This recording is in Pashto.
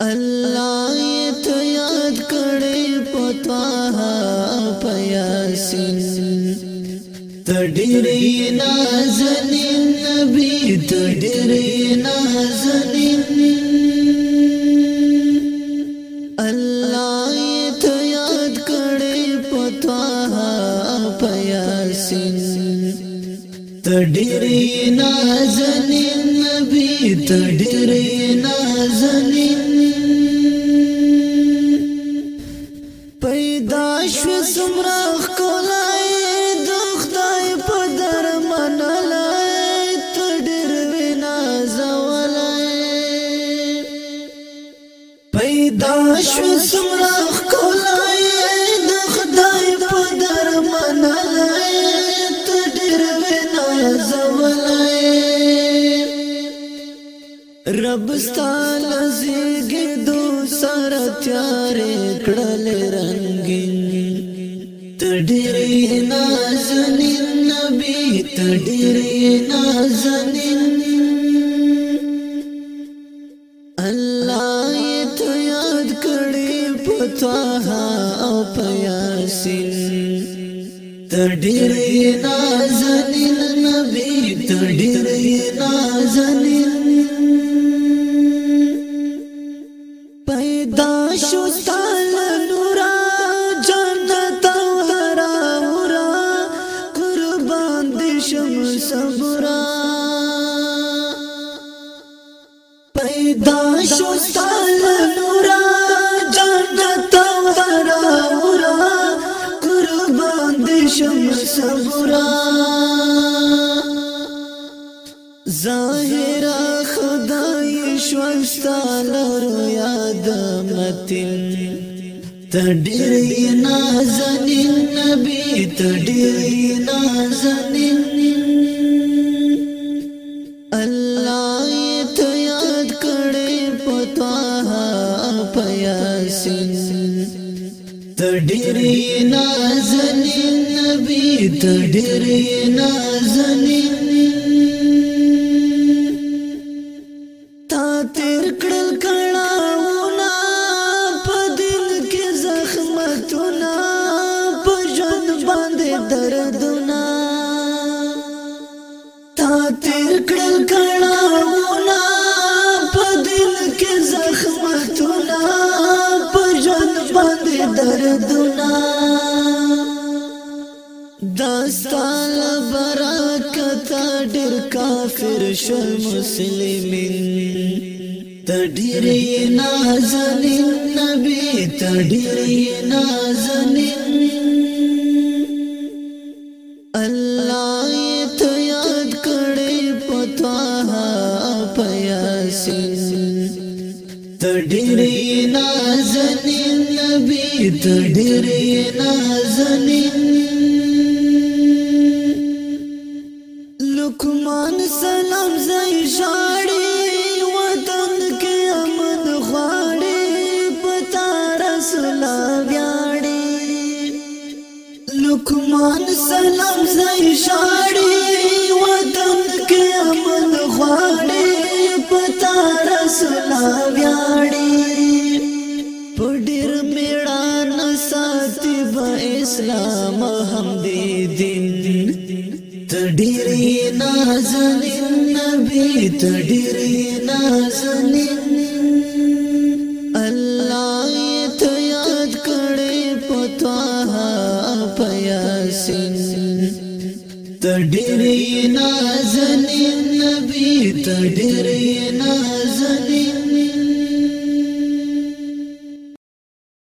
الله ته یاد کړې پتاه پیاسین تډېرې نازنین نبی تډېرې نازنین الله ته یاد کړې پتاه پیاسین تډېرې نازنین نبی تډېرې نازنین شوی سمرا خکولای د خدای په در منلای تډر وینا زولای پیدا شوی سمرا خکولای د خدای په در منلای تډر وینا زولای رب ستانه زیګ دو سره تیارې کړل رنگین تدري نازن النبي تدري نازن الله يتياد کړي پتاها او پیاسین تدري نازن النبي تدري نازن پیدا شو ستال نورا جنت ورا ورا قربان دې شم صبرا ظاهر خدای شوستال رو یاد متین تډیر نازنین نبی تډیر نازنین تډری نازنی نبی تډری نازنی تا تیر کړل کړهونه په دل کې زخمتونه په ژوند باندې دردونه داستان برکت ډیر کافر شو مسلمین تډیر نازنین نبی تډیر نازنین الله ته یاد کړي پتاه پیاسین تډیر نازنین نبی تډیر نازنین افغان سلام زای شاړي وطن کې امن غواړي پتا رسول بیاړي پډیر میړان ساتي به اسلام هم دې دین تډیر نازنین نبی تډیر نازنین ډېر نازنین نبی ته ډېر نازنین